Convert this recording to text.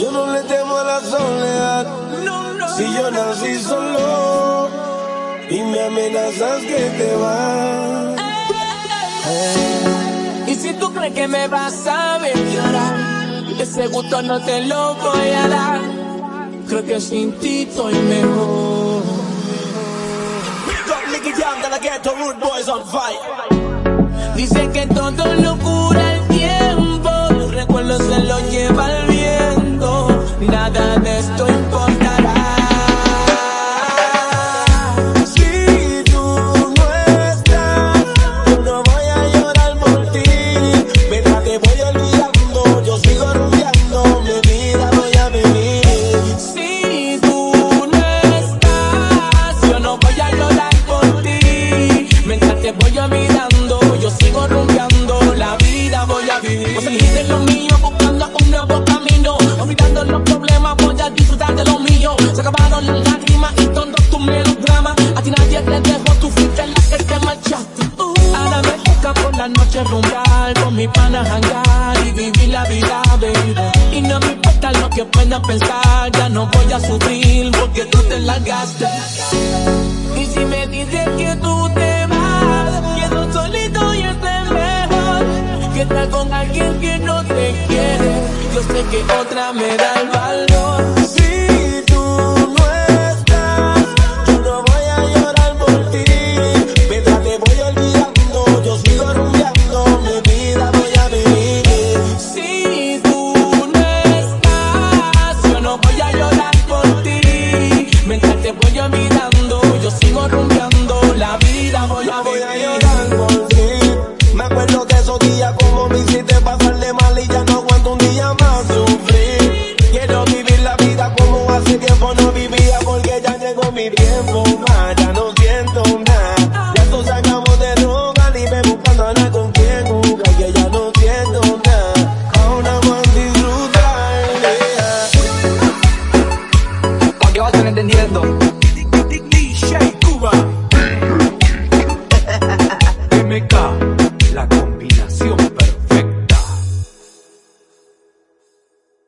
Yo no le temo a la soledad. Si yo nací solo y me amenazas que te vas. Y si tú crees que me vas a ver llorar, ese gusto no te lo voy a dar. Creo que sin ti estoy mejor. Dice voy olvidando, yo sigo rumbeando, la vida voy a vivir. Voy a seguir lo mío, buscando un nuevo camino. Olvidando los problemas, voy a disfrutar de lo mío. Se acabaron las lágrimas y todos tus melodramas. A ti nadie te dejó, tú fuiste la que te marchaste. Ahora me toca por la noche rumbear, con mi pana hangar y vivir la vida, baby. Y no me importa lo que puedan pensar, ya no voy a sufrir porque tú te largaste. Y si me dices Que otra me da el valor. Si tú no estás, yo no voy a llorar por ti. Mientras te voy olvidando, yo sigo rumbeando, mi vida voy a vivir. Si tú no estás, yo no voy a llorar por ti. Mientras te voy olvidando, yo sigo rumbeando, la vida Voy a vivir. entendiendo.